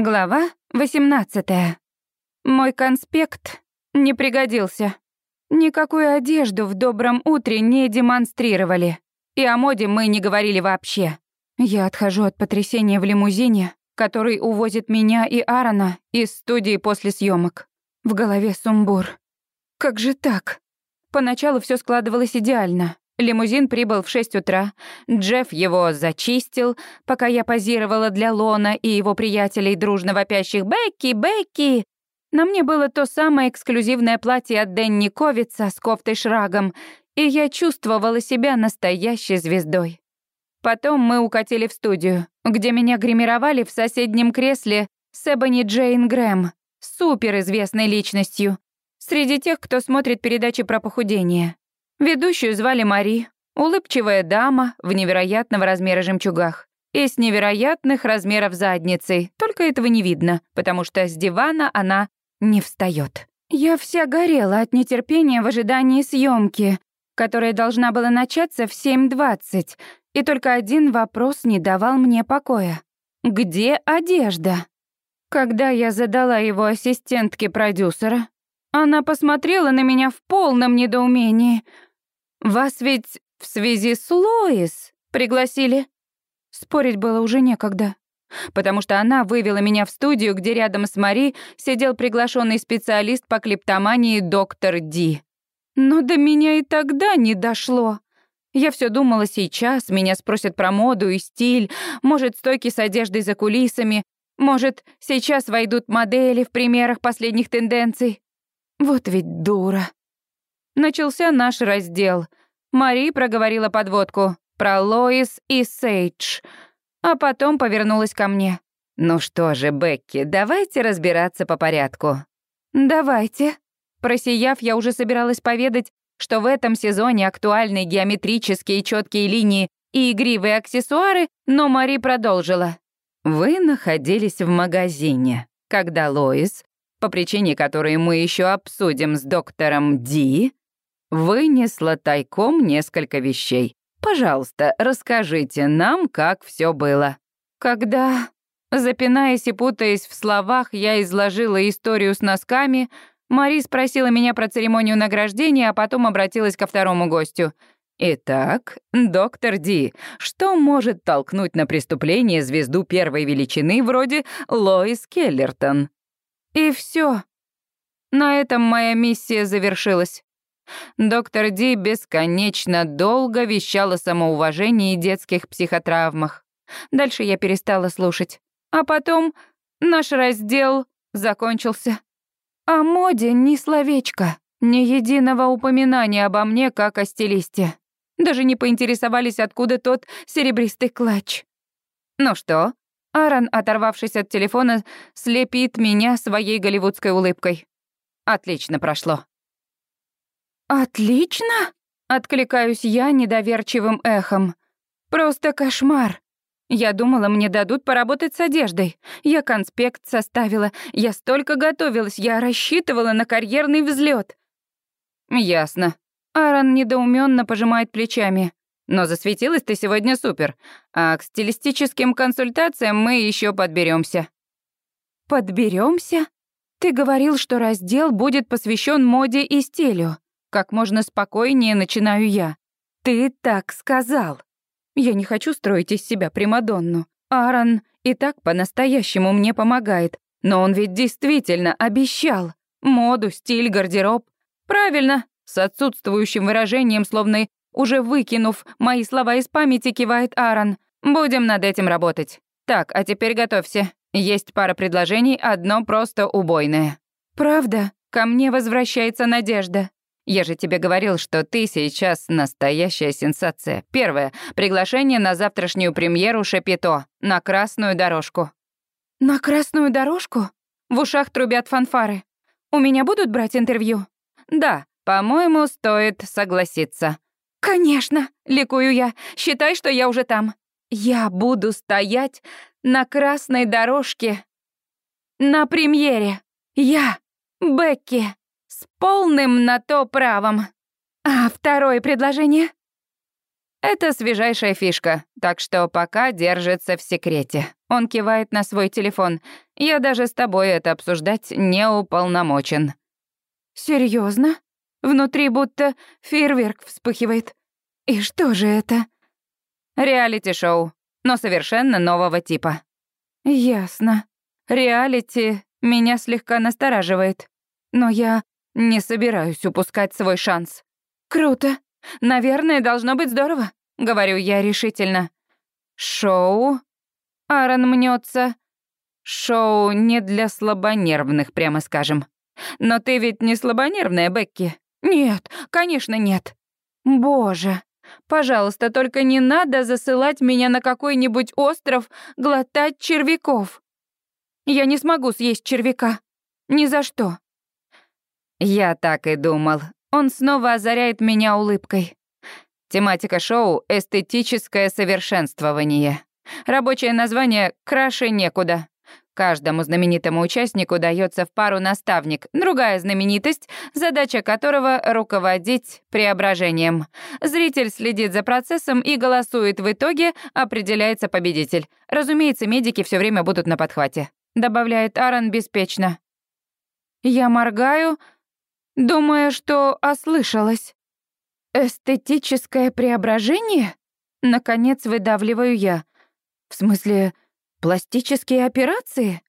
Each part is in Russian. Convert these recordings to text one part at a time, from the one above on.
Глава 18. Мой конспект не пригодился. Никакую одежду в добром утре не демонстрировали. И о моде мы не говорили вообще. Я отхожу от потрясения в лимузине, который увозит меня и Аарона из студии после съемок. В голове сумбур. Как же так? Поначалу все складывалось идеально. Лимузин прибыл в 6 утра. Джефф его зачистил, пока я позировала для Лона и его приятелей, дружно вопящих «Бекки! Бекки!». На мне было то самое эксклюзивное платье от Дэнни Ковица с кофтой-шрагом, и я чувствовала себя настоящей звездой. Потом мы укатили в студию, где меня гримировали в соседнем кресле с Эбони Джейн Грэм, суперизвестной личностью, среди тех, кто смотрит передачи про похудение. Ведущую звали Мари, улыбчивая дама в невероятного размера жемчугах и с невероятных размеров задницей, только этого не видно, потому что с дивана она не встает. Я вся горела от нетерпения в ожидании съемки, которая должна была начаться в 7.20, и только один вопрос не давал мне покоя. Где одежда? Когда я задала его ассистентке продюсера, она посмотрела на меня в полном недоумении — «Вас ведь в связи с Лоис пригласили?» Спорить было уже некогда, потому что она вывела меня в студию, где рядом с Мари сидел приглашенный специалист по клептомании доктор Ди. Но до меня и тогда не дошло. Я все думала, сейчас меня спросят про моду и стиль, может, стойки с одеждой за кулисами, может, сейчас войдут модели в примерах последних тенденций. Вот ведь дура. Начался наш раздел. Мари проговорила подводку про Лоис и Сейдж, а потом повернулась ко мне. «Ну что же, Бекки, давайте разбираться по порядку». «Давайте». Просияв, я уже собиралась поведать, что в этом сезоне актуальны геометрические четкие линии и игривые аксессуары, но Мари продолжила. «Вы находились в магазине, когда Лоис, по причине которой мы еще обсудим с доктором Ди, вынесла тайком несколько вещей. Пожалуйста, расскажите нам, как все было». Когда, запинаясь и путаясь в словах, я изложила историю с носками, Мари спросила меня про церемонию награждения, а потом обратилась ко второму гостю. «Итак, доктор Ди, что может толкнуть на преступление звезду первой величины вроде Лоис Келлертон?» И все. На этом моя миссия завершилась. Доктор Ди бесконечно долго вещал о самоуважении и детских психотравмах. Дальше я перестала слушать. А потом наш раздел закончился. О моде ни словечко, ни единого упоминания обо мне как о стилисте. Даже не поинтересовались, откуда тот серебристый клатч. «Ну что?» Аарон, оторвавшись от телефона, слепит меня своей голливудской улыбкой. «Отлично прошло. «Отлично!» — откликаюсь я недоверчивым эхом. «Просто кошмар!» Я думала, мне дадут поработать с одеждой. Я конспект составила, я столько готовилась, я рассчитывала на карьерный взлет. Ясно. Аарон недоуменно пожимает плечами. Но засветилась ты сегодня супер. А к стилистическим консультациям мы еще подберемся. Подберемся? Ты говорил, что раздел будет посвящен моде и стилю. Как можно спокойнее начинаю я. «Ты так сказал». Я не хочу строить из себя Примадонну. Аарон и так по-настоящему мне помогает. Но он ведь действительно обещал. Моду, стиль, гардероб. Правильно, с отсутствующим выражением, словно уже выкинув мои слова из памяти, кивает Аарон. Будем над этим работать. Так, а теперь готовься. Есть пара предложений, одно просто убойное. Правда? Ко мне возвращается надежда. Я же тебе говорил, что ты сейчас настоящая сенсация. Первое. Приглашение на завтрашнюю премьеру Шапито. На красную дорожку. На красную дорожку? В ушах трубят фанфары. У меня будут брать интервью? Да, по-моему, стоит согласиться. Конечно, ликую я. Считай, что я уже там. Я буду стоять на красной дорожке. На премьере. Я, Бекки. С полным на то правом. А второе предложение? Это свежайшая фишка, так что пока держится в секрете. Он кивает на свой телефон. Я даже с тобой это обсуждать не уполномочен. Серьезно? Внутри будто фейерверк вспыхивает. И что же это? Реалити-шоу, но совершенно нового типа. Ясно. Реалити меня слегка настораживает. Но я не собираюсь упускать свой шанс. Круто. Наверное, должно быть здорово, говорю я решительно. Шоу? Аарон мнется. Шоу не для слабонервных, прямо скажем. Но ты ведь не слабонервная, Бекки? Нет, конечно, нет. Боже, пожалуйста, только не надо засылать меня на какой-нибудь остров глотать червяков. Я не смогу съесть червяка. Ни за что. Я так и думал. Он снова озаряет меня улыбкой. Тематика шоу — эстетическое совершенствование. Рабочее название «Краше некуда». Каждому знаменитому участнику дается в пару наставник, другая знаменитость, задача которого — руководить преображением. Зритель следит за процессом и голосует. В итоге определяется победитель. Разумеется, медики все время будут на подхвате. Добавляет Аарон беспечно. Я моргаю, думая, что ослышалась. «Эстетическое преображение?» Наконец выдавливаю я. «В смысле, пластические операции?»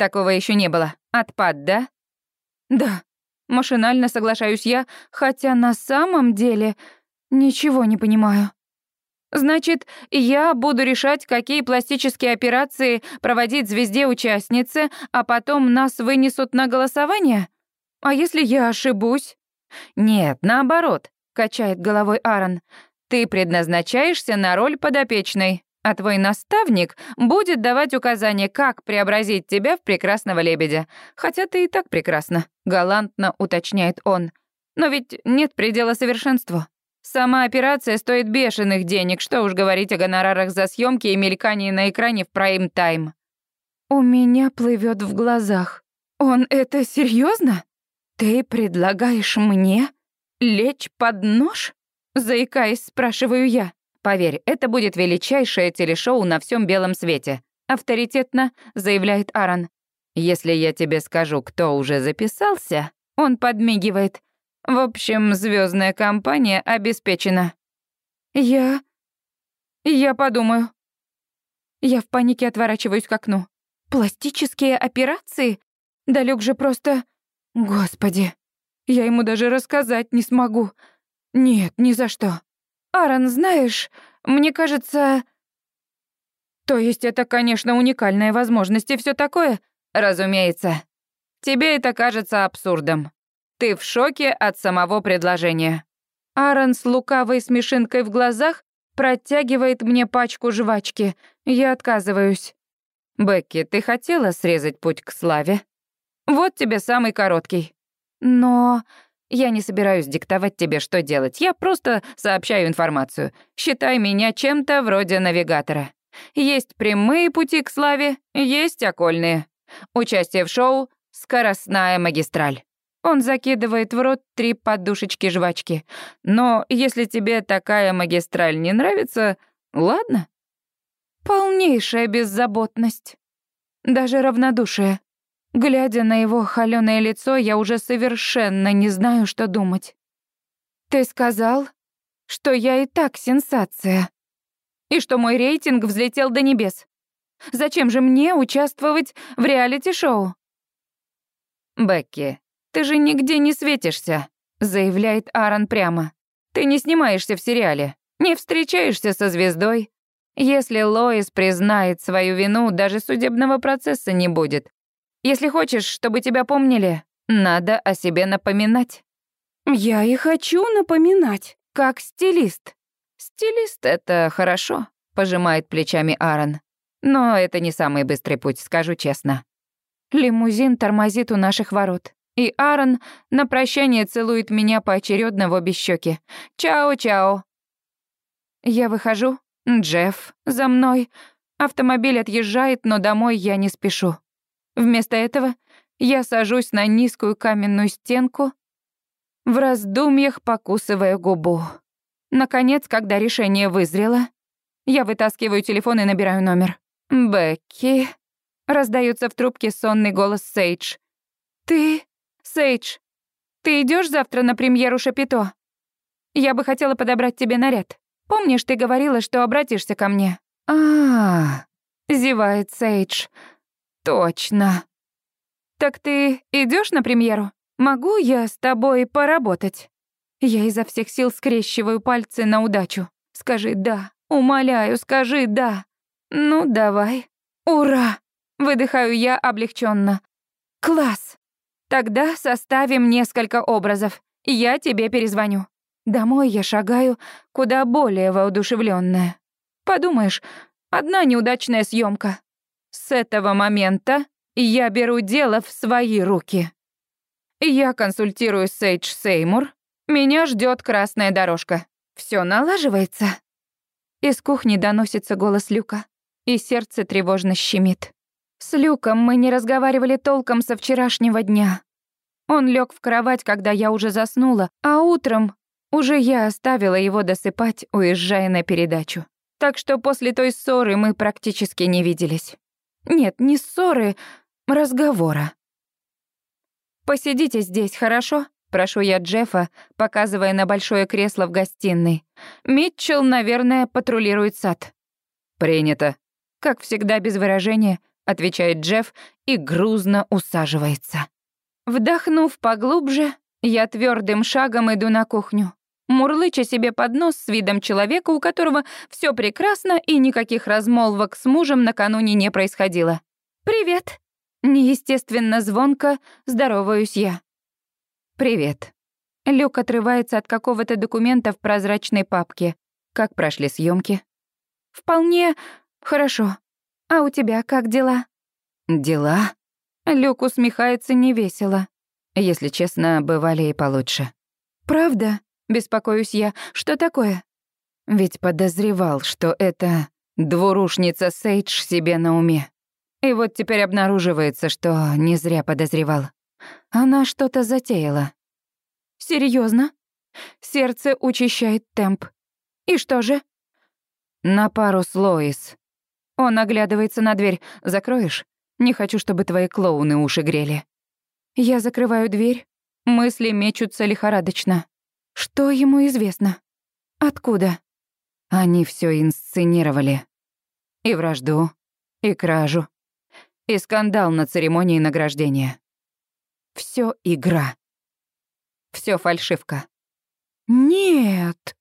Такого еще не было. Отпад, да? Да. Машинально соглашаюсь я, хотя на самом деле ничего не понимаю. Значит, я буду решать, какие пластические операции проводить звезде-участнице, а потом нас вынесут на голосование? А если я ошибусь? Нет, наоборот качает головой Аарон. Ты предназначаешься на роль подопечной, а твой наставник будет давать указания, как преобразить тебя в прекрасного лебедя. Хотя ты и так прекрасна, галантно уточняет он. Но ведь нет предела совершенству. Сама операция стоит бешеных денег, что уж говорить о гонорарах за съемки и мелькании на экране в прайм-тайм. У меня плывет в глазах. Он это серьезно? Ты предлагаешь мне «Лечь под нож?» — заикаясь, спрашиваю я. «Поверь, это будет величайшее телешоу на всем белом свете», — авторитетно заявляет Аарон. «Если я тебе скажу, кто уже записался...» Он подмигивает. «В общем, звездная компания обеспечена». «Я... я подумаю». Я в панике отворачиваюсь к окну. «Пластические операции? Да Люк же просто... Господи!» Я ему даже рассказать не смогу. Нет, ни за что. Аарон, знаешь, мне кажется... То есть это, конечно, уникальная возможность и все такое? Разумеется. Тебе это кажется абсурдом. Ты в шоке от самого предложения. Аарон с лукавой смешинкой в глазах протягивает мне пачку жвачки. Я отказываюсь. Бекки, ты хотела срезать путь к славе? Вот тебе самый короткий. Но я не собираюсь диктовать тебе, что делать. Я просто сообщаю информацию. Считай меня чем-то вроде навигатора. Есть прямые пути к славе, есть окольные. Участие в шоу — скоростная магистраль. Он закидывает в рот три подушечки жвачки. Но если тебе такая магистраль не нравится, ладно. Полнейшая беззаботность. Даже равнодушие. Глядя на его холёное лицо, я уже совершенно не знаю, что думать. «Ты сказал, что я и так сенсация, и что мой рейтинг взлетел до небес. Зачем же мне участвовать в реалити-шоу?» «Бекки, ты же нигде не светишься», — заявляет Аарон прямо. «Ты не снимаешься в сериале, не встречаешься со звездой. Если Лоис признает свою вину, даже судебного процесса не будет. Если хочешь, чтобы тебя помнили, надо о себе напоминать». «Я и хочу напоминать, как стилист». «Стилист — это хорошо», — пожимает плечами Аарон. «Но это не самый быстрый путь, скажу честно». Лимузин тормозит у наших ворот, и Аарон на прощание целует меня поочередно в обе щеки. «Чао-чао». Я выхожу, Джефф за мной. Автомобиль отъезжает, но домой я не спешу. Вместо этого я сажусь на низкую каменную стенку, в раздумьях покусывая губу. Наконец, когда решение вызрело, я вытаскиваю телефон и набираю номер. «Бекки...» Раздается в трубке сонный голос Сейдж. «Ты... Сейдж, ты идешь завтра на премьеру Шапито? Я бы хотела подобрать тебе наряд. Помнишь, ты говорила, что обратишься ко мне?» а, -а, -а зевает Сейдж. «Точно. Так ты идешь на премьеру? Могу я с тобой поработать?» Я изо всех сил скрещиваю пальцы на удачу. «Скажи «да». Умоляю, скажи «да». Ну, давай. Ура! Выдыхаю я облегченно. Класс! Тогда составим несколько образов. Я тебе перезвоню. Домой я шагаю куда более воодушевленная. Подумаешь, одна неудачная съемка. С этого момента я беру дело в свои руки. Я консультирую Сейдж Сеймур. Меня ждет красная дорожка. Все налаживается. Из кухни доносится голос Люка, и сердце тревожно щемит. С Люком мы не разговаривали толком со вчерашнего дня. Он лег в кровать, когда я уже заснула, а утром уже я оставила его досыпать, уезжая на передачу. Так что после той ссоры мы практически не виделись. Нет, не ссоры, разговора. «Посидите здесь, хорошо?» Прошу я Джеффа, показывая на большое кресло в гостиной. Митчелл, наверное, патрулирует сад. Принято. Как всегда, без выражения, отвечает Джефф и грузно усаживается. Вдохнув поглубже, я твердым шагом иду на кухню. Мурлыча себе под нос с видом человека, у которого все прекрасно и никаких размолвок с мужем накануне не происходило. «Привет!» Неестественно звонко здороваюсь я. «Привет». Люк отрывается от какого-то документа в прозрачной папке. Как прошли съемки? «Вполне хорошо. А у тебя как дела?» «Дела?» Люк усмехается невесело. Если честно, бывали и получше. «Правда?» — беспокоюсь я. «Что такое?» Ведь подозревал, что это двурушница Сейдж себе на уме. И вот теперь обнаруживается, что не зря подозревал. Она что-то затеяла. Серьезно? Сердце учащает темп. И что же? На пару с Лоис. Он оглядывается на дверь. Закроешь? Не хочу, чтобы твои клоуны уши грели. Я закрываю дверь. Мысли мечутся лихорадочно. Что ему известно? Откуда? Они все инсценировали. И вражду, и кражу, и скандал на церемонии награждения. Все игра. Все фальшивка. Нет.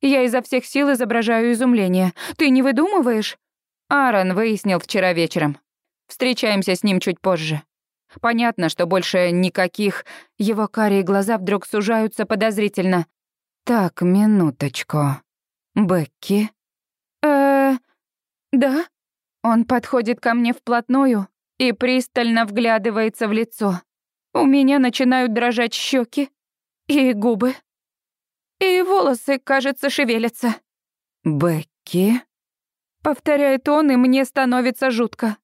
Я изо всех сил изображаю изумление. Ты не выдумываешь? Аарон выяснил вчера вечером. Встречаемся с ним чуть позже. Понятно, что больше никаких... Его карие глаза вдруг сужаются подозрительно. Так, минуточку. Бекки? э да? Он подходит ко мне вплотную и пристально вглядывается в лицо. У меня начинают дрожать щеки и губы. И волосы, кажется, шевелятся. «Бекки?» Повторяет он, и мне становится жутко.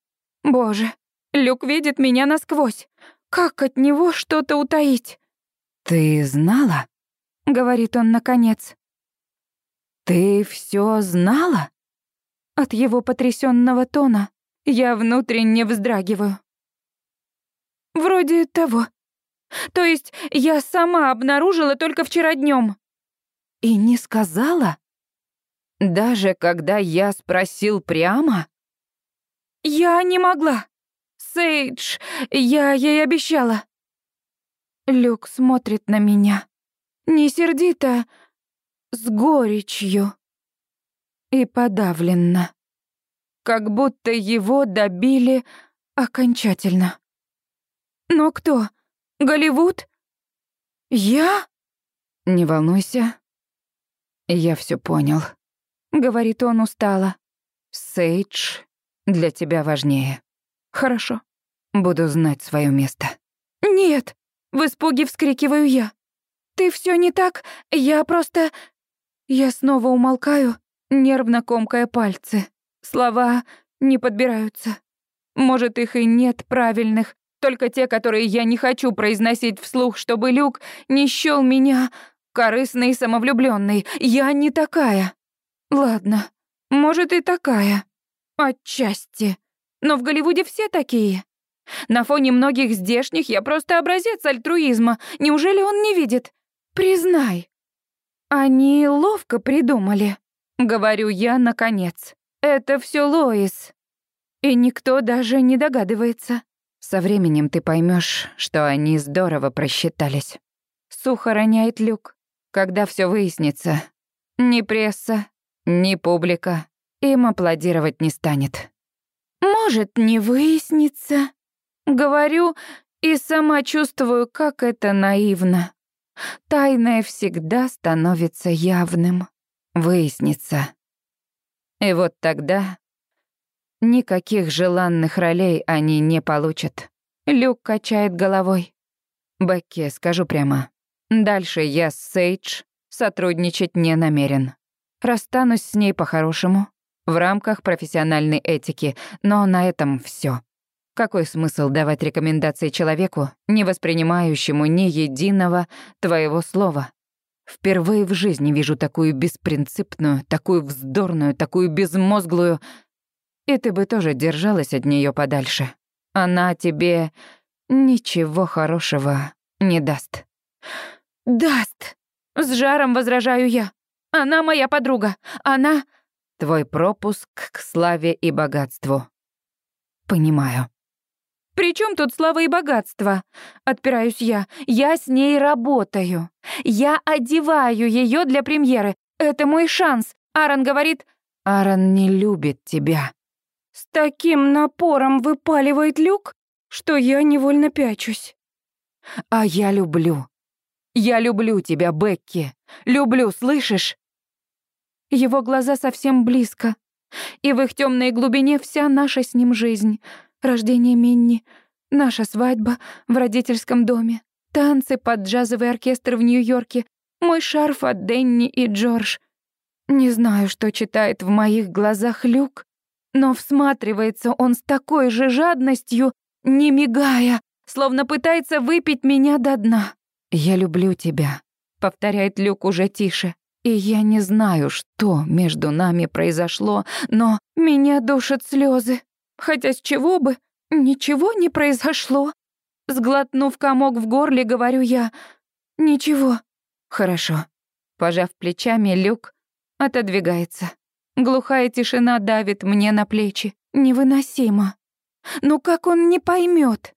Боже, Люк видит меня насквозь. Как от него что-то утаить? «Ты знала?» — говорит он наконец. «Ты все знала?» От его потрясенного тона я внутренне вздрагиваю. Вроде того. То есть я сама обнаружила только вчера днем. И не сказала? Даже когда я спросил прямо? Я не могла. Сейдж, я ей обещала. Люк смотрит на меня. Не сердито, с горечью. И подавленно. Как будто его добили окончательно. Но кто? Голливуд? Я? Не волнуйся. Я все понял. Говорит он устало. Сейдж для тебя важнее. Хорошо. Буду знать свое место. Нет! В испуге вскрикиваю я. Ты все не так, я просто... Я снова умолкаю, нервно комкая пальцы. Слова не подбираются. Может, их и нет правильных, только те, которые я не хочу произносить вслух, чтобы Люк не счёл меня корыстный и самовлюбленный. Я не такая. Ладно, может и такая. Отчасти. Но в Голливуде все такие. На фоне многих здешних я просто образец альтруизма. Неужели он не видит? Признай. Они ловко придумали. Говорю я, наконец. Это все Лоис. И никто даже не догадывается. Со временем ты поймешь, что они здорово просчитались. Сухо роняет Люк. Когда все выяснится, ни пресса, ни публика им аплодировать не станет. Может, не выяснится. Говорю и сама чувствую, как это наивно. Тайное всегда становится явным. Выяснится. И вот тогда никаких желанных ролей они не получат. Люк качает головой. Бекки, скажу прямо, дальше я с Сейдж сотрудничать не намерен. Расстанусь с ней по-хорошему, в рамках профессиональной этики, но на этом все. Какой смысл давать рекомендации человеку, не воспринимающему ни единого твоего слова? Впервые в жизни вижу такую беспринципную, такую вздорную, такую безмозглую... И ты бы тоже держалась от нее подальше. Она тебе ничего хорошего не даст. «Даст!» — с жаром возражаю я. «Она моя подруга. Она...» Твой пропуск к славе и богатству. Понимаю. «При чем тут слава и богатство?» Отпираюсь я. «Я с ней работаю. Я одеваю ее для премьеры. Это мой шанс». Аарон говорит... «Аарон не любит тебя». С таким напором выпаливает люк, что я невольно пячусь. «А я люблю. Я люблю тебя, Бекки. Люблю, слышишь?» Его глаза совсем близко, и в их темной глубине вся наша с ним жизнь — Рождение Минни, наша свадьба в родительском доме, танцы под джазовый оркестр в Нью-Йорке, мой шарф от Денни и Джордж. Не знаю, что читает в моих глазах Люк, но всматривается он с такой же жадностью, не мигая, словно пытается выпить меня до дна. «Я люблю тебя», — повторяет Люк уже тише. «И я не знаю, что между нами произошло, но меня душат слезы. Хотя с чего бы, ничего не произошло. Сглотнув комок в горле, говорю я, ничего. Хорошо. Пожав плечами, Люк отодвигается. Глухая тишина давит мне на плечи. Невыносимо. Ну как он не поймет?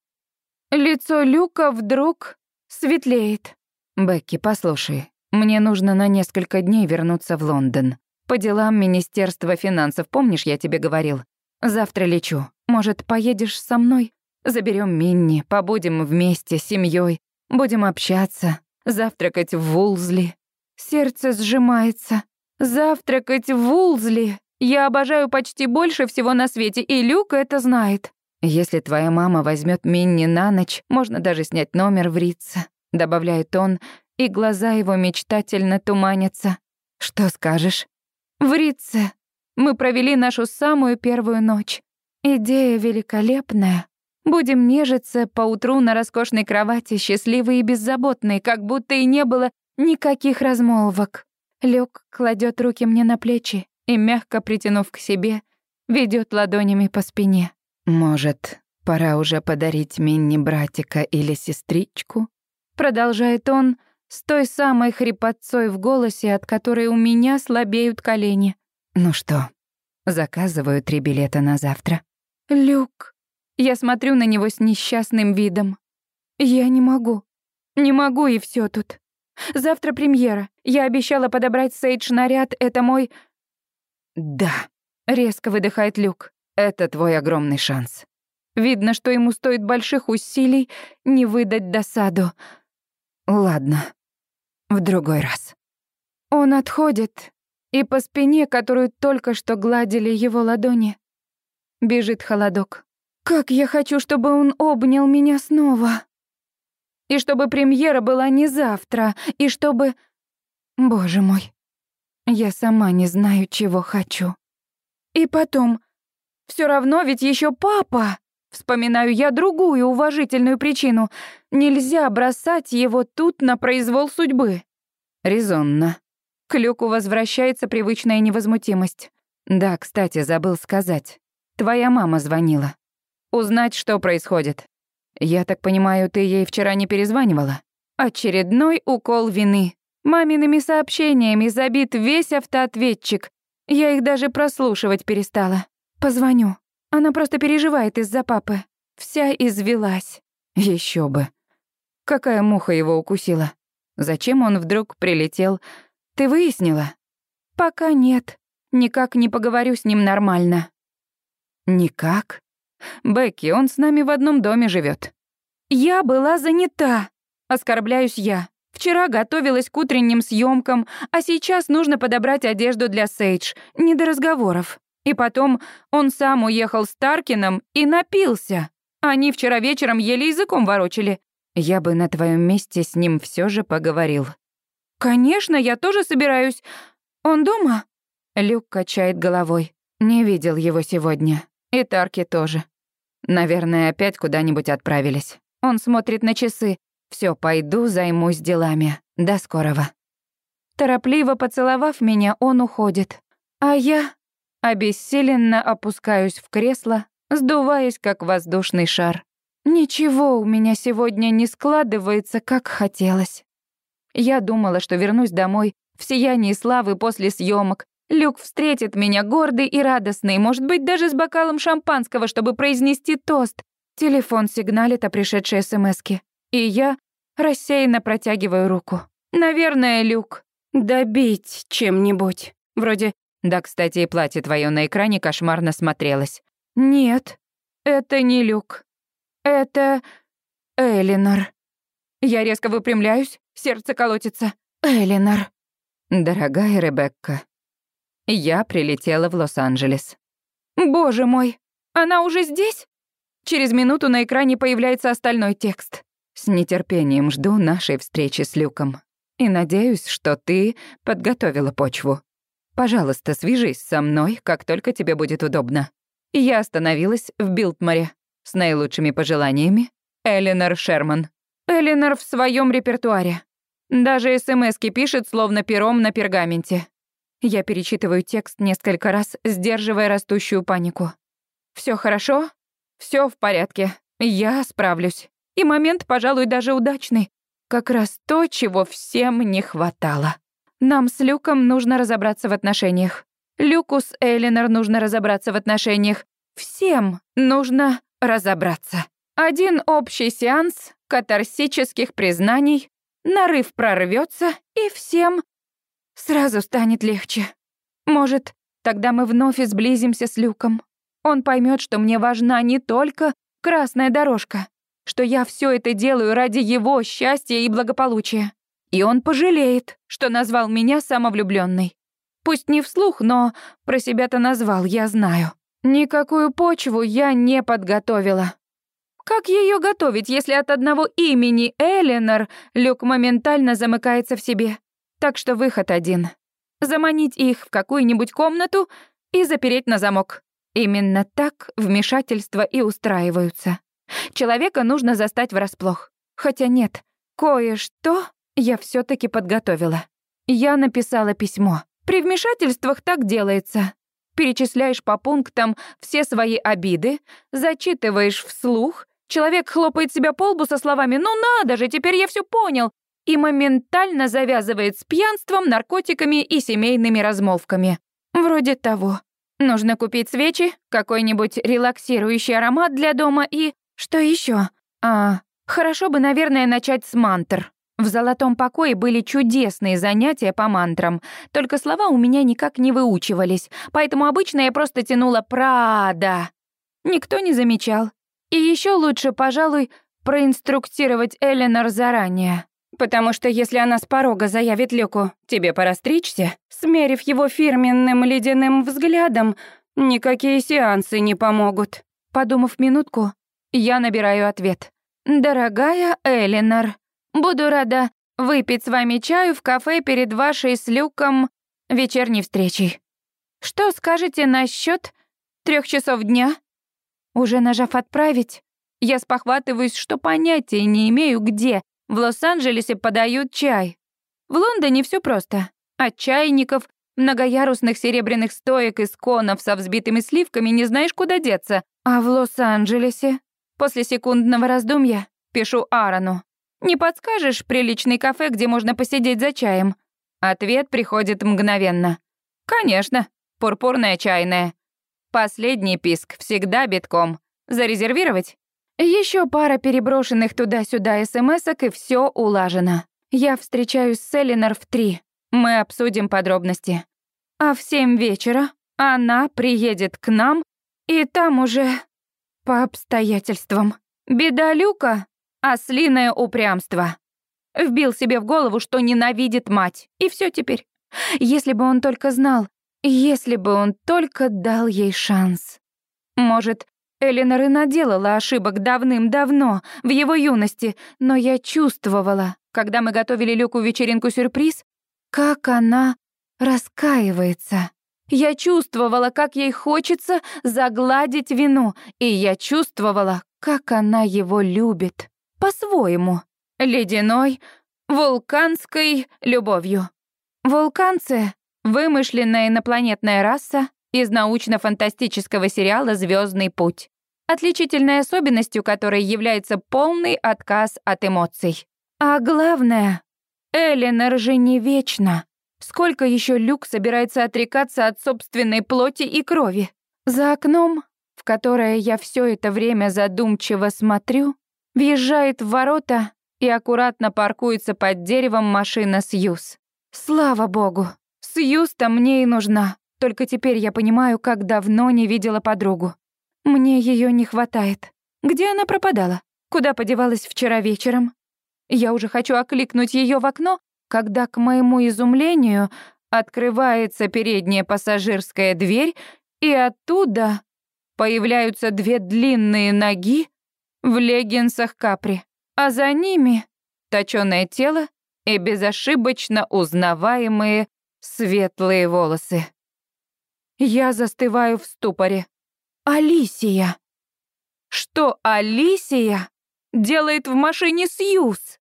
Лицо Люка вдруг светлеет. Бекки, послушай, мне нужно на несколько дней вернуться в Лондон. По делам Министерства финансов, помнишь, я тебе говорил? Завтра лечу. Может, поедешь со мной? Заберем Минни, побудем вместе семьей, будем общаться, завтракать в Вулзли. Сердце сжимается. Завтракать в Вулзли. Я обожаю почти больше всего на свете, и Люк это знает. Если твоя мама возьмет Минни на ночь, можно даже снять номер в Рице, добавляет он, и глаза его мечтательно туманятся. Что скажешь? В Рице. Мы провели нашу самую первую ночь. Идея великолепная. Будем нежиться поутру на роскошной кровати, счастливые и беззаботные, как будто и не было никаких размолвок. Люк кладет руки мне на плечи и, мягко притянув к себе, ведет ладонями по спине. «Может, пора уже подарить Минни братика или сестричку?» Продолжает он с той самой хрипотцой в голосе, от которой у меня слабеют колени. Ну что, заказываю три билета на завтра. Люк. Я смотрю на него с несчастным видом. Я не могу. Не могу, и все тут. Завтра премьера. Я обещала подобрать Сейдж наряд. Это мой... Да. Резко выдыхает Люк. Это твой огромный шанс. Видно, что ему стоит больших усилий не выдать досаду. Ладно. В другой раз. Он отходит, и по спине, которую только что гладили его ладони, бежит холодок. Как я хочу, чтобы он обнял меня снова. И чтобы премьера была не завтра, и чтобы... Боже мой, я сама не знаю, чего хочу. И потом, все равно ведь еще папа. Вспоминаю я другую уважительную причину. Нельзя бросать его тут на произвол судьбы. Резонно. К Люку возвращается привычная невозмутимость. Да, кстати, забыл сказать. Твоя мама звонила. Узнать, что происходит. Я так понимаю, ты ей вчера не перезванивала? Очередной укол вины. Мамиными сообщениями забит весь автоответчик. Я их даже прослушивать перестала. Позвоню. Она просто переживает из-за папы. Вся извелась. Еще бы. Какая муха его укусила? Зачем он вдруг прилетел? Ты выяснила? Пока нет. Никак не поговорю с ним нормально. Никак? Бекки, он с нами в одном доме живет. Я была занята. Оскорбляюсь я. Вчера готовилась к утренним съемкам, а сейчас нужно подобрать одежду для Сейдж. Не до разговоров. И потом он сам уехал с Таркином и напился. Они вчера вечером еле языком ворочали. Я бы на твоем месте с ним все же поговорил. Конечно, я тоже собираюсь. Он дома? Люк качает головой. Не видел его сегодня. И Тарки тоже. Наверное, опять куда-нибудь отправились. Он смотрит на часы. Все, пойду, займусь делами. До скорого. Торопливо поцеловав меня, он уходит. А я обессиленно опускаюсь в кресло, сдуваясь, как воздушный шар. Ничего у меня сегодня не складывается, как хотелось. Я думала, что вернусь домой в сиянии славы после съемок. Люк встретит меня гордый и радостный, может быть, даже с бокалом шампанского, чтобы произнести тост. Телефон сигналит о пришедшей СМСке. И я рассеянно протягиваю руку. Наверное, Люк. Добить чем-нибудь. Вроде «Да, кстати, и платье твое на экране кошмарно смотрелось». «Нет, это не Люк. Это Элинор». Я резко выпрямляюсь, сердце колотится. Элинор. Дорогая Ребекка, я прилетела в Лос-Анджелес. Боже мой, она уже здесь? Через минуту на экране появляется остальной текст. С нетерпением жду нашей встречи с Люком. И надеюсь, что ты подготовила почву. Пожалуйста, свяжись со мной, как только тебе будет удобно. Я остановилась в Билтморе. С наилучшими пожеланиями, Эленор Шерман. Эленор в своем репертуаре. Даже СМСки пишет, словно пером на пергаменте. Я перечитываю текст несколько раз, сдерживая растущую панику. Все хорошо? Все в порядке. Я справлюсь. И момент, пожалуй, даже удачный. Как раз то, чего всем не хватало. Нам с Люком нужно разобраться в отношениях. Люку с Элинор нужно разобраться в отношениях. Всем нужно разобраться. Один общий сеанс катарсических признаний, нарыв прорвется, и всем сразу станет легче. Может, тогда мы вновь сблизимся с Люком. Он поймет, что мне важна не только красная дорожка, что я все это делаю ради его счастья и благополучия. И он пожалеет, что назвал меня самовлюбленной. Пусть не вслух, но про себя-то назвал, я знаю. Никакую почву я не подготовила. Как ее готовить, если от одного имени Эленор Люк моментально замыкается в себе? Так что выход один. Заманить их в какую-нибудь комнату и запереть на замок. Именно так вмешательства и устраиваются. Человека нужно застать врасплох. Хотя нет, кое-что я все таки подготовила. Я написала письмо. При вмешательствах так делается. Перечисляешь по пунктам все свои обиды, зачитываешь вслух, человек хлопает себя по лбу со словами «Ну надо же, теперь я все понял!» и моментально завязывает с пьянством, наркотиками и семейными размолвками. Вроде того. Нужно купить свечи, какой-нибудь релаксирующий аромат для дома и... Что еще? А, хорошо бы, наверное, начать с мантр. В золотом покое были чудесные занятия по мантрам, только слова у меня никак не выучивались, поэтому обычно я просто тянула «Прада». Никто не замечал. И еще лучше, пожалуй, проинструктировать Эленор заранее. Потому что если она с порога заявит Люку «тебе пора стричься», смерив его фирменным ледяным взглядом, никакие сеансы не помогут. Подумав минутку, я набираю ответ. «Дорогая Эленор, буду рада выпить с вами чаю в кафе перед вашей с Люком вечерней встречей. Что скажете насчет трех часов дня?» Уже нажав «Отправить», я спохватываюсь, что понятия не имею, где в Лос-Анджелесе подают чай. В Лондоне все просто. От чайников, многоярусных серебряных стоек из конов со взбитыми сливками не знаешь, куда деться. А в Лос-Анджелесе? После секундного раздумья пишу Аарону. «Не подскажешь приличный кафе, где можно посидеть за чаем?» Ответ приходит мгновенно. «Конечно, пурпурная чайная». Последний писк всегда битком. Зарезервировать? Еще пара переброшенных туда-сюда смс-ок, и все улажено. Я встречаюсь с Элинор в три. Мы обсудим подробности. А в семь вечера она приедет к нам, и там уже по обстоятельствам. Беда Люка — ослиное упрямство. Вбил себе в голову, что ненавидит мать. И все теперь. Если бы он только знал, если бы он только дал ей шанс. Может, Элинор и наделала ошибок давным-давно, в его юности, но я чувствовала, когда мы готовили Люку вечеринку-сюрприз, как она раскаивается. Я чувствовала, как ей хочется загладить вину, и я чувствовала, как она его любит. По-своему. Ледяной, вулканской любовью. Вулканцы Вымышленная инопланетная раса из научно-фантастического сериала «Звездный путь», отличительной особенностью которой является полный отказ от эмоций. А главное, Эленор же не вечна. Сколько еще Люк собирается отрекаться от собственной плоти и крови? За окном, в которое я все это время задумчиво смотрю, въезжает в ворота и аккуратно паркуется под деревом машина Сьюз. Слава богу! Сьюста мне и нужна. Только теперь я понимаю, как давно не видела подругу. Мне ее не хватает. Где она пропадала? Куда подевалась вчера вечером? Я уже хочу окликнуть ее в окно, когда, к моему изумлению, открывается передняя пассажирская дверь, и оттуда появляются две длинные ноги в леггинсах капри, а за ними точёное тело и безошибочно узнаваемые светлые волосы. Я застываю в ступоре. Алисия. Что Алисия делает в машине Сьюз?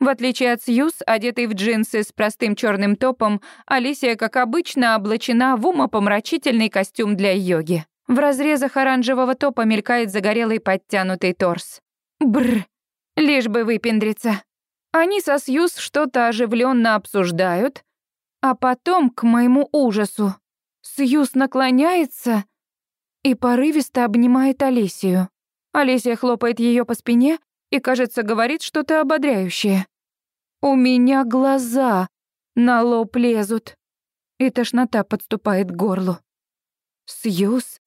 В отличие от Сьюз, одетый в джинсы с простым черным топом, Алисия, как обычно, облачена в умопомрачительный костюм для йоги. В разрезах оранжевого топа мелькает загорелый подтянутый торс. Бр, лишь бы выпендриться. Они со Сьюз что-то оживленно обсуждают, а потом, к моему ужасу, Сьюз наклоняется и порывисто обнимает Алисию. Алисия хлопает ее по спине и, кажется, говорит что-то ободряющее. У меня глаза на лоб лезут, и тошнота подступает к горлу. Сьюз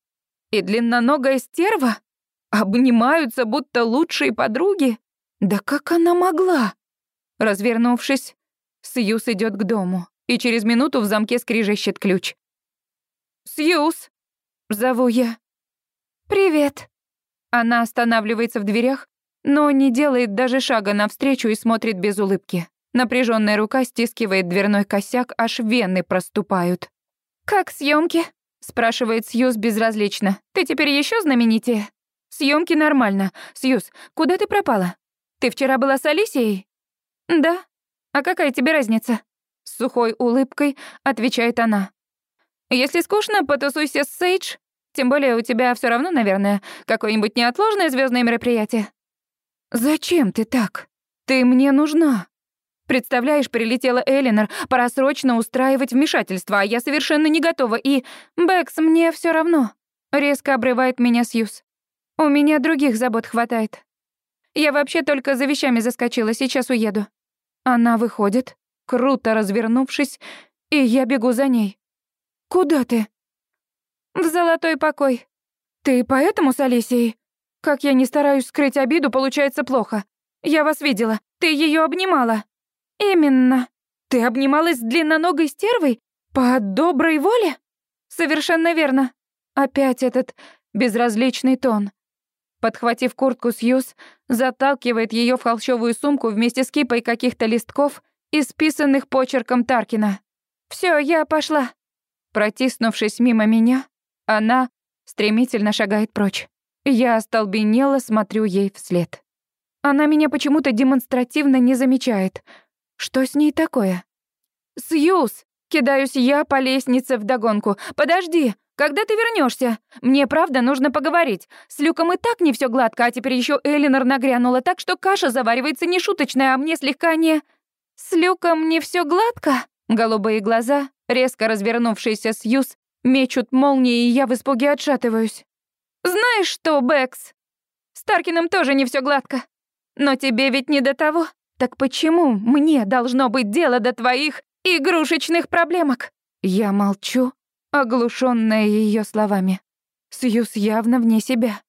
и длинноногая стерва обнимаются, будто лучшие подруги. Да как она могла? Развернувшись, Сьюз идет к дому и через минуту в замке скрижещет ключ. «Сьюз!» — зову я. «Привет!» Она останавливается в дверях, но не делает даже шага навстречу и смотрит без улыбки. Напряженная рука стискивает дверной косяк, аж вены проступают. «Как съемки? спрашивает Сьюз безразлично. «Ты теперь еще знаменитее?» Съемки нормально. Сьюз, куда ты пропала? Ты вчера была с Алисией?» «Да. А какая тебе разница?» Сухой улыбкой отвечает она. «Если скучно, потусуйся с Сейдж. Тем более у тебя все равно, наверное, какое-нибудь неотложное звездное мероприятие». «Зачем ты так? Ты мне нужна». Представляешь, прилетела Элинор, пора срочно устраивать вмешательство, а я совершенно не готова, и... Бэкс, мне все равно. Резко обрывает меня Сьюз. У меня других забот хватает. Я вообще только за вещами заскочила, сейчас уеду. Она выходит, круто развернувшись, и я бегу за ней. «Куда ты?» «В золотой покой». «Ты поэтому с Алисией?» «Как я не стараюсь скрыть обиду, получается плохо. Я вас видела. Ты ее обнимала». «Именно. Ты обнималась с длинноногой стервой? По доброй воле?» «Совершенно верно. Опять этот безразличный тон». Подхватив куртку Сьюз, заталкивает ее в холщовую сумку вместе с кипой каких-то листков исписанных почерком Таркина. Все, я пошла». Протиснувшись мимо меня, она стремительно шагает прочь. Я остолбенело смотрю ей вслед. Она меня почему-то демонстративно не замечает. Что с ней такое? Сьюз! Кидаюсь я по лестнице вдогонку. Подожди, когда ты вернешься? Мне правда нужно поговорить. С Люком и так не все гладко, а теперь еще Элинор нагрянула так, что каша заваривается нешуточная, а мне слегка не... С Люком не все гладко? Голубые глаза, резко развернувшийся Сьюз, мечут молнии, и я в испуге отшатываюсь. Знаешь что, Бэкс? С Таркиным тоже не все гладко. Но тебе ведь не до того. Так почему мне должно быть дело до твоих игрушечных проблемок? Я молчу, оглушенная ее словами. Сьюз явно вне себя.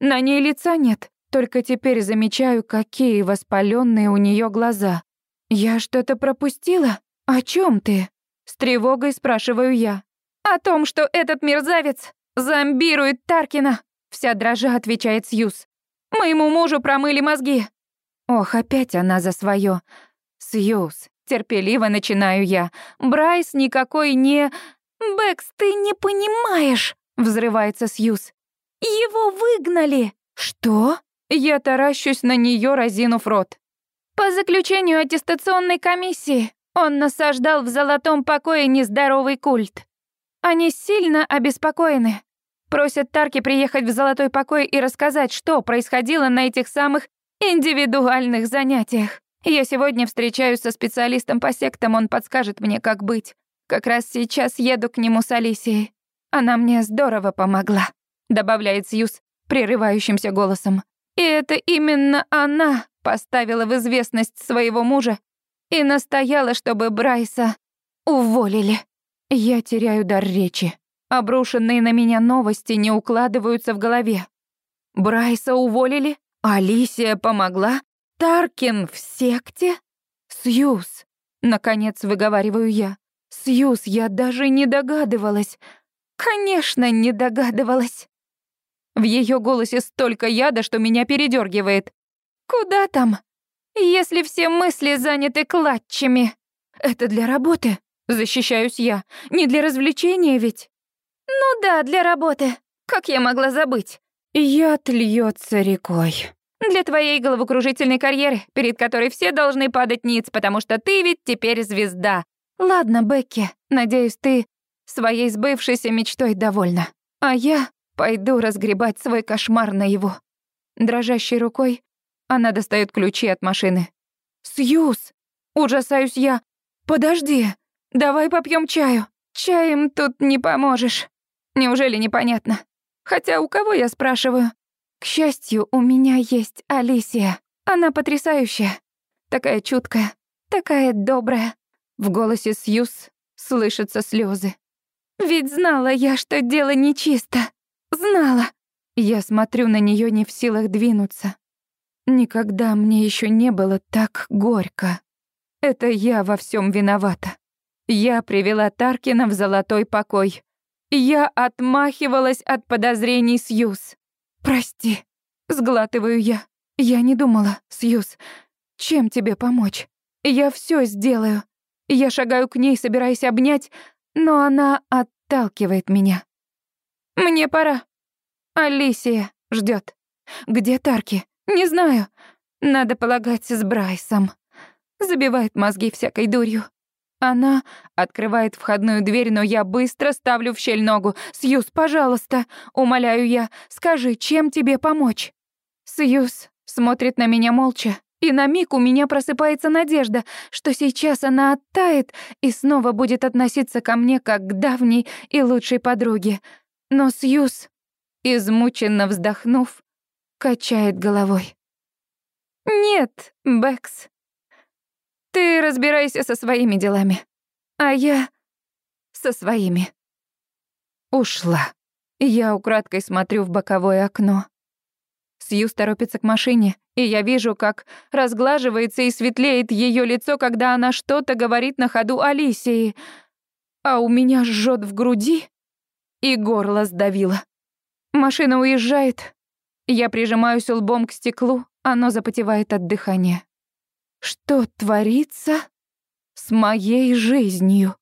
На ней лица нет, только теперь замечаю, какие воспаленные у нее глаза. Я что-то пропустила? О чем ты? С тревогой спрашиваю я. О том, что этот мерзавец зомбирует Таркина. Вся дрожа отвечает Сьюз. Моему мужу промыли мозги. Ох, опять она за свое. Сьюз, терпеливо начинаю я. Брайс никакой не... Бэкс, ты не понимаешь, взрывается Сьюз. Его выгнали. Что? Я таращусь на нее, разинув рот. По заключению аттестационной комиссии он насаждал в золотом покое нездоровый культ. Они сильно обеспокоены. Просят Тарки приехать в золотой покой и рассказать, что происходило на этих самых индивидуальных занятиях. Я сегодня встречаюсь со специалистом по сектам, он подскажет мне, как быть. Как раз сейчас еду к нему с Алисией. Она мне здорово помогла», — добавляет Сьюз прерывающимся голосом. «И это именно она поставила в известность своего мужа и настояла, чтобы Брайса уволили». Я теряю дар речи. Обрушенные на меня новости не укладываются в голове. Брайса уволили? Алисия помогла? Таркин в секте? Сьюз, наконец выговариваю я. Сьюз, я даже не догадывалась. Конечно, не догадывалась. В ее голосе столько яда, что меня передергивает. Куда там? Если все мысли заняты клатчами. Это для работы, защищаюсь я. Не для развлечения ведь. Ну да, для работы. Как я могла забыть? Яд льется рекой. Для твоей головокружительной карьеры, перед которой все должны падать ниц, потому что ты ведь теперь звезда. Ладно, Бекки, надеюсь, ты своей сбывшейся мечтой довольна. А я пойду разгребать свой кошмар на его. Дрожащей рукой она достает ключи от машины. «Сьюз!» Ужасаюсь я. «Подожди, давай попьем чаю. Чаем тут не поможешь». Неужели непонятно? Хотя у кого я спрашиваю? К счастью, у меня есть Алисия. Она потрясающая. Такая чуткая, такая добрая. В голосе Сьюз слышатся слезы. Ведь знала я, что дело нечисто. Знала. Я смотрю на нее не в силах двинуться. Никогда мне еще не было так горько. Это я во всем виновата. Я привела Таркина в золотой покой. Я отмахивалась от подозрений Сьюз. «Прости», — сглатываю я. «Я не думала, Сьюз. Чем тебе помочь? Я все сделаю». Я шагаю к ней, собираясь обнять, но она отталкивает меня. «Мне пора. Алисия ждет. Где Тарки? Не знаю. Надо полагать, с Брайсом. Забивает мозги всякой дурью. Она открывает входную дверь, но я быстро ставлю в щель ногу. «Сьюз, пожалуйста!» — умоляю я. «Скажи, чем тебе помочь?» Сьюз смотрит на меня молча, и на миг у меня просыпается надежда, что сейчас она оттает и снова будет относиться ко мне как к давней и лучшей подруге. Но Сьюз, измученно вздохнув, качает головой. «Нет, Бэкс, ты разбирайся со своими делами, а я со своими. Ушла. Я украдкой смотрю в боковое окно. Сьюз торопится к машине, и я вижу, как разглаживается и светлеет ее лицо, когда она что-то говорит на ходу Алисии. А у меня жжет в груди, и горло сдавило. Машина уезжает. Я прижимаюсь лбом к стеклу, оно запотевает от дыхания. Что творится с моей жизнью?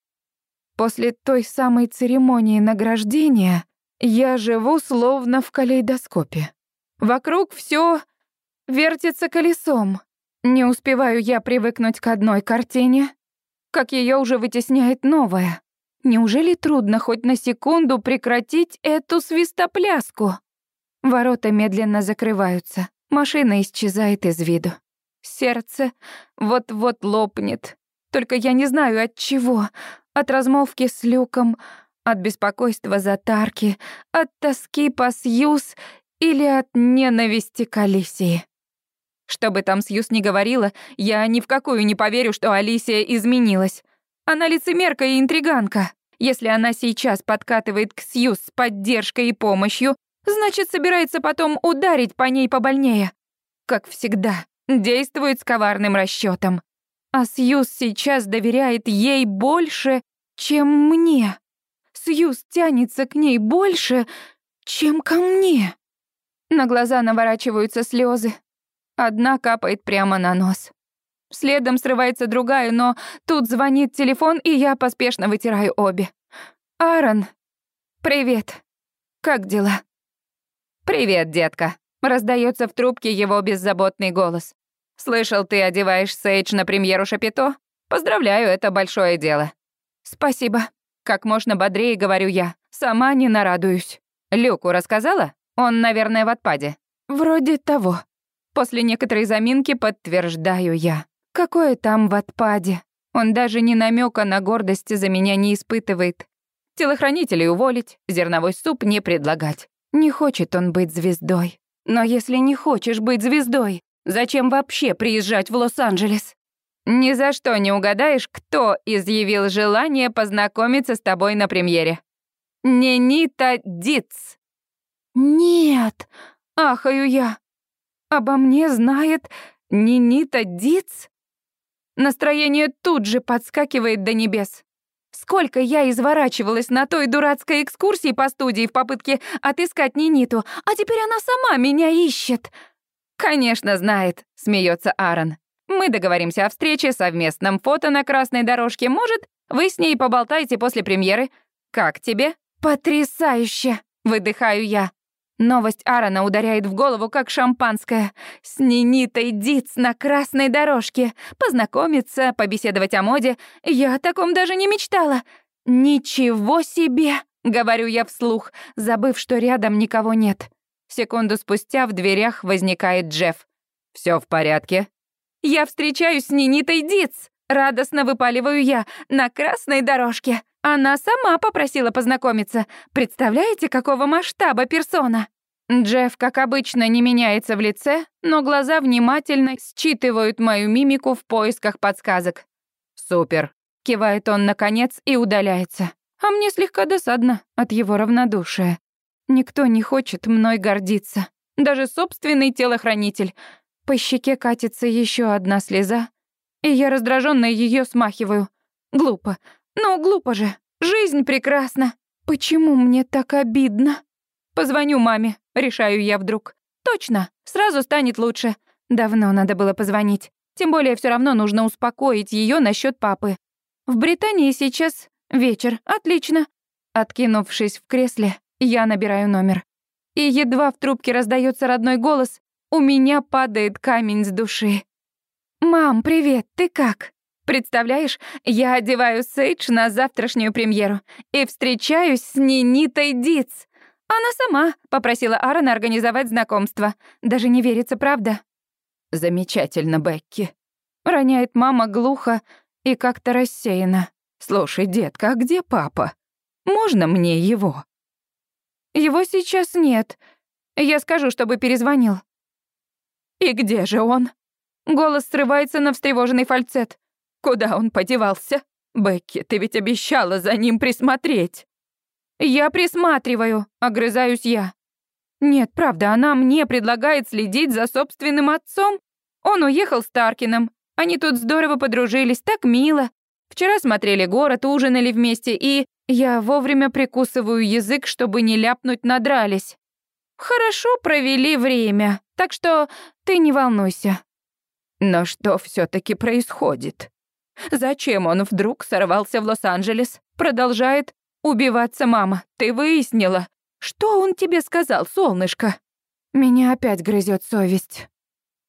После той самой церемонии награждения я живу словно в калейдоскопе. Вокруг все вертится колесом. Не успеваю я привыкнуть к одной картине, как ее уже вытесняет новая. Неужели трудно хоть на секунду прекратить эту свистопляску? Ворота медленно закрываются. Машина исчезает из виду. Сердце вот-вот лопнет. Только я не знаю от чего. От размолвки с Люком, от беспокойства за Тарки, от тоски по Сьюз или от ненависти к Алисии. Что бы там Сьюз ни говорила, я ни в какую не поверю, что Алисия изменилась. Она лицемерка и интриганка. Если она сейчас подкатывает к Сьюз с поддержкой и помощью, значит, собирается потом ударить по ней побольнее. Как всегда, действует с коварным расчетом. А Сьюз сейчас доверяет ей больше, чем мне. Сьюз тянется к ней больше, чем ко мне. На глаза наворачиваются слезы. Одна капает прямо на нос. Следом срывается другая, но тут звонит телефон, и я поспешно вытираю обе. «Аарон, привет. Как дела?» «Привет, детка», — раздается в трубке его беззаботный голос. «Слышал, ты одеваешь Сейдж на премьеру Шапито? Поздравляю, это большое дело». «Спасибо», — как можно бодрее говорю я. Сама не нарадуюсь. Люку рассказала? Он, наверное, в отпаде. «Вроде того». После некоторой заминки подтверждаю я. Какое там в отпаде? Он даже ни намека на гордость за меня не испытывает. Телохранителей уволить, зерновой суп не предлагать. Не хочет он быть звездой. Но если не хочешь быть звездой, зачем вообще приезжать в Лос-Анджелес? Ни за что не угадаешь, кто изъявил желание познакомиться с тобой на премьере. Ненита Диц. Нет, ахаю я. Обо мне знает Нинита Диц? Настроение тут же подскакивает до небес. Сколько я изворачивалась на той дурацкой экскурсии по студии в попытке отыскать Ниниту, а теперь она сама меня ищет. Конечно, знает, смеется Аарон. Мы договоримся о встрече, совместном фото на красной дорожке. Может, вы с ней поболтаете после премьеры? Как тебе? Потрясающе, выдыхаю я. Новость Аарона ударяет в голову, как шампанское. С Нинитой Диц на красной дорожке. Познакомиться, побеседовать о моде. Я о таком даже не мечтала. «Ничего себе!» — говорю я вслух, забыв, что рядом никого нет. Секунду спустя в дверях возникает Джефф. Все в порядке?» «Я встречаюсь с Нинитой Диц!» Радостно выпаливаю я на красной дорожке. Она сама попросила познакомиться. Представляете, какого масштаба персона? Джефф, как обычно, не меняется в лице, но глаза внимательно считывают мою мимику в поисках подсказок. «Супер», — кивает он наконец и удаляется. А мне слегка досадно от его равнодушия. Никто не хочет мной гордиться. Даже собственный телохранитель. По щеке катится еще одна слеза, и я раздраженно ее смахиваю. Глупо. Ну, глупо же. Жизнь прекрасна. Почему мне так обидно? Позвоню маме, решаю я вдруг. Точно, сразу станет лучше. Давно надо было позвонить. Тем более все равно нужно успокоить ее насчет папы. В Британии сейчас вечер. Отлично. Откинувшись в кресле, я набираю номер. И едва в трубке раздается родной голос, у меня падает камень с души. «Мам, привет, ты как?» Представляешь, я одеваю Сейдж на завтрашнюю премьеру и встречаюсь с Нинитой Диц. Она сама попросила Аарона организовать знакомство. Даже не верится, правда? Замечательно, Бекки. Роняет мама глухо и как-то рассеяна. Слушай, детка, а где папа? Можно мне его? Его сейчас нет. Я скажу, чтобы перезвонил. И где же он? Голос срывается на встревоженный фальцет. Куда он подевался? Бекки, ты ведь обещала за ним присмотреть. Я присматриваю, огрызаюсь я. Нет, правда, она мне предлагает следить за собственным отцом. Он уехал с Таркином. Они тут здорово подружились, так мило. Вчера смотрели город, ужинали вместе, и я вовремя прикусываю язык, чтобы не ляпнуть надрались. Хорошо провели время, так что ты не волнуйся. Но что все таки происходит? Зачем он вдруг сорвался в Лос-Анджелес? Продолжает убиваться мама. Ты выяснила? Что он тебе сказал, солнышко? Меня опять грызет совесть.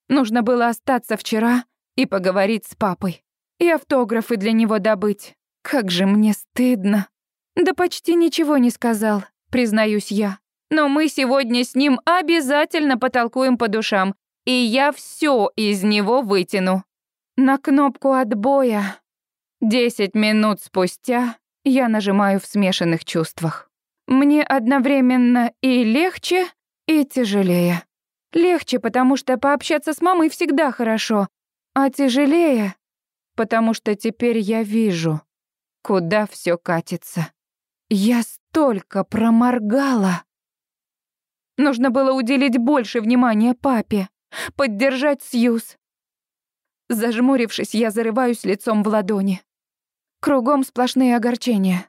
Нужно было остаться вчера и поговорить с папой. и автографы для него добыть. Как же мне стыдно. Да почти ничего не сказал, признаюсь я. Но мы сегодня с ним обязательно потолкуем по душам, и я все из него вытяну. На кнопку отбоя. Десять минут спустя я нажимаю в смешанных чувствах. Мне одновременно и легче, и тяжелее. Легче, потому что пообщаться с мамой всегда хорошо, а тяжелее, потому что теперь я вижу, куда все катится. Я столько проморгала. Нужно было уделить больше внимания папе, поддержать Сьюз. Зажмурившись, я зарываюсь лицом в ладони. Кругом сплошные огорчения.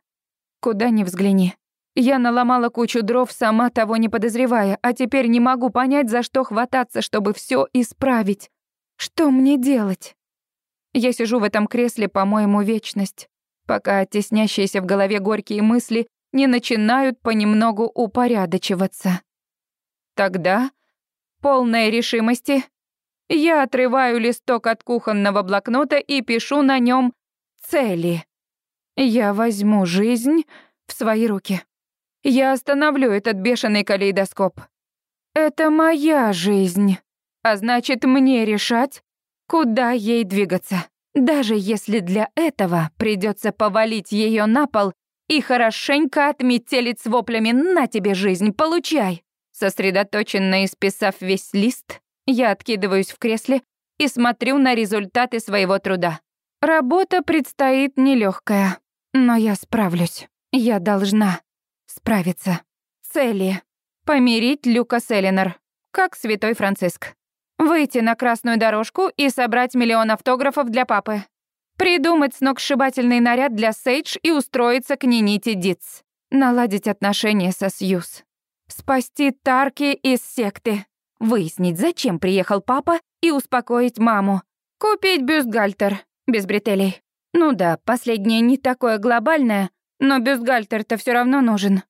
Куда ни взгляни. Я наломала кучу дров, сама того не подозревая, а теперь не могу понять, за что хвататься, чтобы все исправить. Что мне делать? Я сижу в этом кресле, по-моему, вечность, пока теснящиеся в голове горькие мысли не начинают понемногу упорядочиваться. Тогда, полная решимости, я отрываю листок от кухонного блокнота и пишу на нем цели. Я возьму жизнь в свои руки. Я остановлю этот бешеный калейдоскоп. Это моя жизнь, а значит, мне решать, куда ей двигаться. Даже если для этого придется повалить ее на пол и хорошенько отметелить с воплями «На тебе жизнь, получай!» Сосредоточенно исписав весь лист, я откидываюсь в кресле и смотрю на результаты своего труда. Работа предстоит нелегкая, но я справлюсь. Я должна справиться. Цели. Помирить Люка с как святой Франциск. Выйти на красную дорожку и собрать миллион автографов для папы. Придумать сногсшибательный наряд для Сейдж и устроиться к Нинити Дитс. Наладить отношения со Сьюз. Спасти Тарки из секты. Выяснить, зачем приехал папа, и успокоить маму. Купить бюстгальтер. Без бретелей. Ну да, последнее не такое глобальное, но бюстгальтер-то все равно нужен.